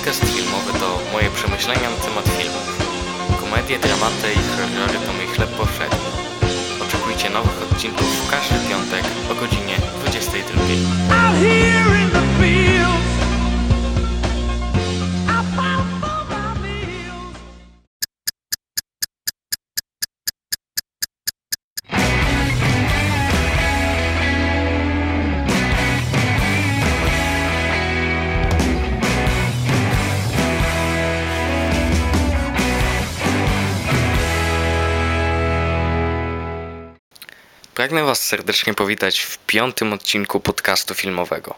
Podcast filmowy to moje przemyślenia na temat filmów. Komedie, dramaty i horrory to mój chleb powszedni. Oczekujcie nowych odcinków w każdy piątek o godzinie Pragnę Was serdecznie powitać w piątym odcinku podcastu filmowego.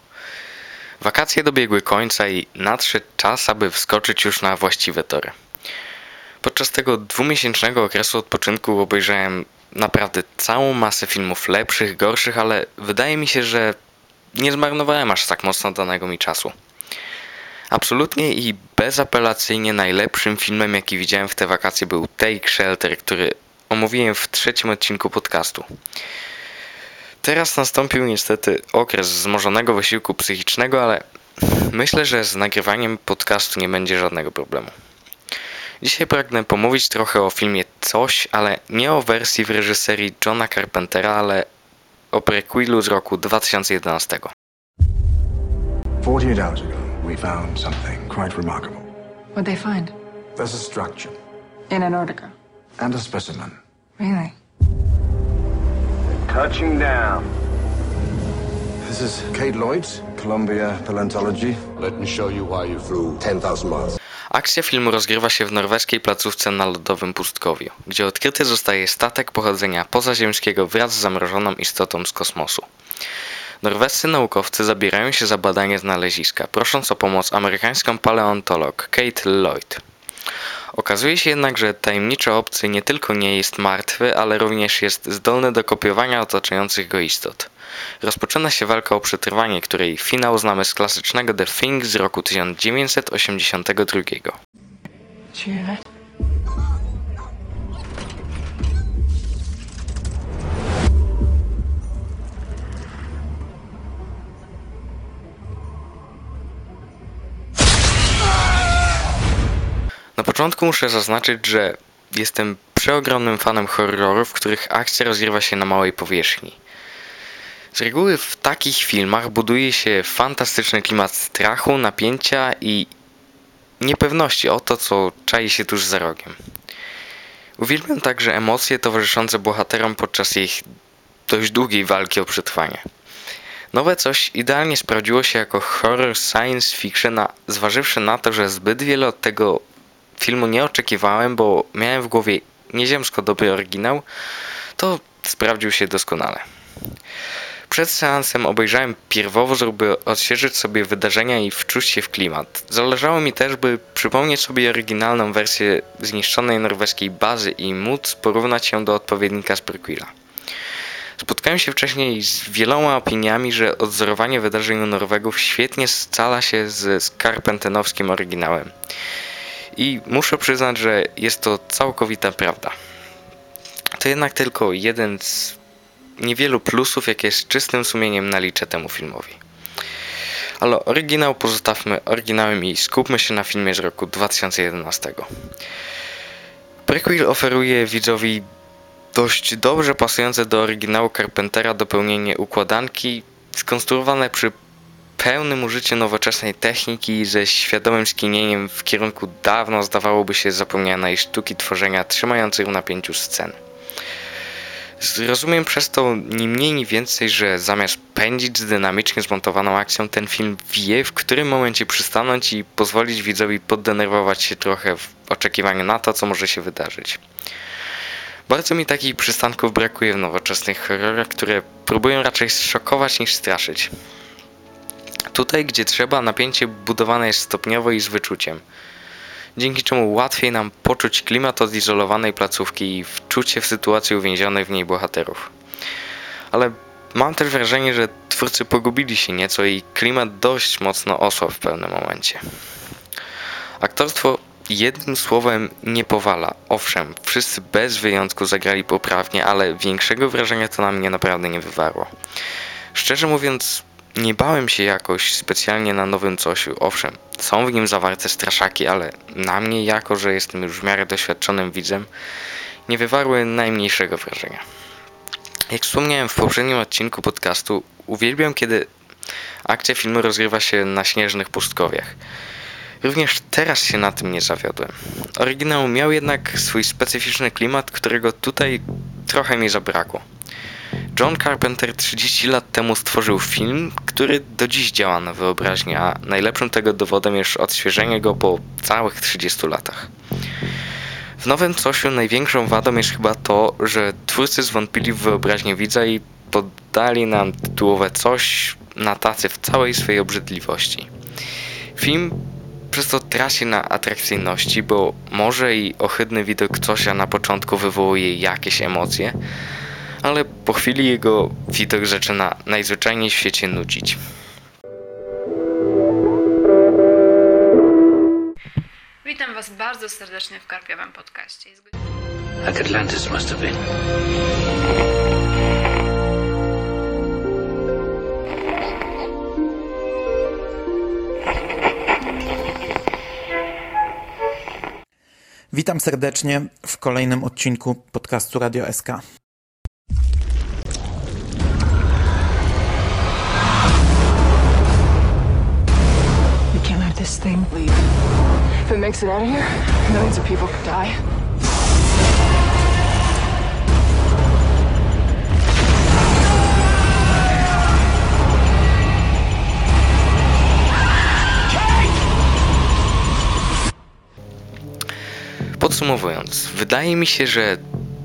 Wakacje dobiegły końca i nadszedł czas, aby wskoczyć już na właściwe tory. Podczas tego dwumiesięcznego okresu odpoczynku obejrzałem naprawdę całą masę filmów lepszych, gorszych, ale wydaje mi się, że nie zmarnowałem aż tak mocno danego mi czasu. Absolutnie i bezapelacyjnie najlepszym filmem, jaki widziałem w te wakacje był Take Shelter, który omówiłem w trzecim odcinku podcastu. Teraz nastąpił niestety okres wzmożonego wysiłku psychicznego, ale myślę, że z nagrywaniem podcastu nie będzie żadnego problemu. Dzisiaj pragnę pomówić trochę o filmie Coś, ale nie o wersji w reżyserii Johna Carpentera, ale o prequelu z roku 2011. 48 hours ago, we found something quite remarkable. What'd they find? There's a structure In Antarctica. and a specimen. Really? Touching down. This is Kate Lloyd's Columbia Paleontology. Let me show you why you flew 10,000 miles. Akcja filmu rozgrywa się w norweskiej placówce na lodowym pustkowiu, gdzie odkryty zostaje statek pochodzenia pozaziemskiego wraz z zamrożoną istotą z kosmosu. Norwescy naukowcy zabierają się za badanie znaleziska, prosząc o pomoc amerykańską paleontolog Kate Lloyd. Okazuje się jednak, że tajemniczy obcy nie tylko nie jest martwy, ale również jest zdolny do kopiowania otaczających go istot. Rozpoczyna się walka o przetrwanie, której finał znamy z klasycznego The Thing z roku 1982. początku muszę zaznaczyć, że jestem przeogromnym fanem horrorów, w których akcja rozgrywa się na małej powierzchni. Z reguły w takich filmach buduje się fantastyczny klimat strachu, napięcia i niepewności o to, co czai się tuż za rogiem. Uwielbiam także emocje towarzyszące bohaterom podczas ich dość długiej walki o przetrwanie. Nowe coś idealnie sprawdziło się jako horror science fiction, a zważywszy na to, że zbyt wiele od tego filmu nie oczekiwałem, bo miałem w głowie nieziemsko dobry oryginał, to sprawdził się doskonale. Przed seansem obejrzałem pierwowóz, by odświeżyć sobie wydarzenia i wczuć się w klimat. Zależało mi też, by przypomnieć sobie oryginalną wersję zniszczonej norweskiej bazy i móc porównać ją do odpowiednika z prequela. Spotkałem się wcześniej z wieloma opiniami, że odzorowanie wydarzeń u Norwegów świetnie scala się z, Carpentenowskim oryginałem. I muszę przyznać, że jest to całkowita prawda. To jednak tylko jeden z niewielu plusów, jakie z czystym sumieniem naliczę temu filmowi. Ale oryginał pozostawmy oryginałem i skupmy się na filmie z roku 2011. Prequel oferuje widzowi dość dobrze pasujące do oryginału Carpentera dopełnienie układanki skonstruowane przy pełnym użyciu nowoczesnej techniki ze świadomym skinieniem w kierunku dawno zdawałoby się zapomnianej sztuki tworzenia trzymających w napięciu scen. Zrozumiem przez to ni mniej ni więcej, że zamiast pędzić z dynamicznie zmontowaną akcją, ten film wie w którym momencie przystanąć i pozwolić widzowi poddenerwować się trochę w oczekiwaniu na to, co może się wydarzyć. Bardzo mi takich przystanków brakuje w nowoczesnych horrorach, które próbują raczej szokować niż straszyć. Tutaj, gdzie trzeba, napięcie budowane jest stopniowo i z wyczuciem. Dzięki czemu łatwiej nam poczuć klimat odizolowanej placówki i wczuć się w sytuację uwięzionych w niej bohaterów. Ale mam też wrażenie, że twórcy pogubili się nieco i klimat dość mocno osłabł w pewnym momencie. Aktorstwo jednym słowem nie powala. Owszem, wszyscy bez wyjątku zagrali poprawnie, ale większego wrażenia to na mnie naprawdę nie wywarło. Szczerze mówiąc, nie bałem się jakoś specjalnie na nowym cosiu. Owszem, są w nim zawarte straszaki, ale na mnie, jako że jestem już w miarę doświadczonym widzem, nie wywarły najmniejszego wrażenia. Jak wspomniałem w poprzednim odcinku podcastu, uwielbiam, kiedy akcja filmu rozgrywa się na śnieżnych pustkowiach. Również teraz się na tym nie zawiodłem. Oryginał miał jednak swój specyficzny klimat, którego tutaj trochę mi zabrakło. John Carpenter 30 lat temu stworzył film, który do dziś działa na wyobraźnię, a najlepszym tego dowodem jest odświeżenie go po całych 30 latach. W nowym Cosiu największą wadą jest chyba to, że twórcy zwątpili w wyobraźnię widza i poddali nam tytułowe coś na tacy w całej swojej obrzydliwości. Film przez to traci na atrakcyjności, bo może i ohydny widok Cosia na początku wywołuje jakieś emocje, ale po chwili jego widok zaczyna najzwyczajniej w świecie nudzić. Witam Was bardzo serdecznie w Karpiowym Podcaście. Atlantis must have been. Witam serdecznie w kolejnym odcinku podcastu Radio SK. Can't let this thing leave. If it makes it out of here, millions of people could die. Podsumowując, wydaje mi się, że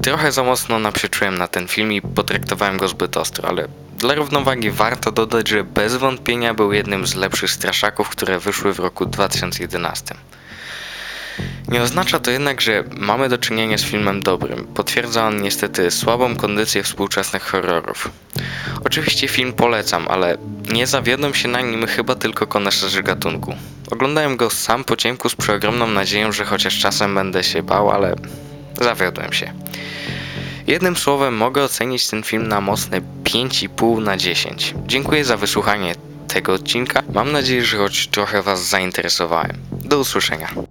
trochę za mocno naprzeczyłem na ten film i potraktowałem go zbyt ostro, ale dla równowagi warto dodać, że bez wątpienia był jednym z lepszych straszaków, które wyszły w roku 2011. Nie oznacza to jednak, że mamy do czynienia z filmem dobrym. Potwierdza on niestety słabą kondycję współczesnych horrorów. Oczywiście film polecam, ale nie zawiodłem się na nim chyba tylko koneserzy gatunku. Oglądałem go sam po ciemku z przeogromną nadzieją, że chociaż czasem będę się bał, ale zawiodłem się. Jednym słowem mogę ocenić ten film na mocne 5,5 na 10. Dziękuję za wysłuchanie tego odcinka. Mam nadzieję, że choć trochę Was zainteresowałem. Do usłyszenia.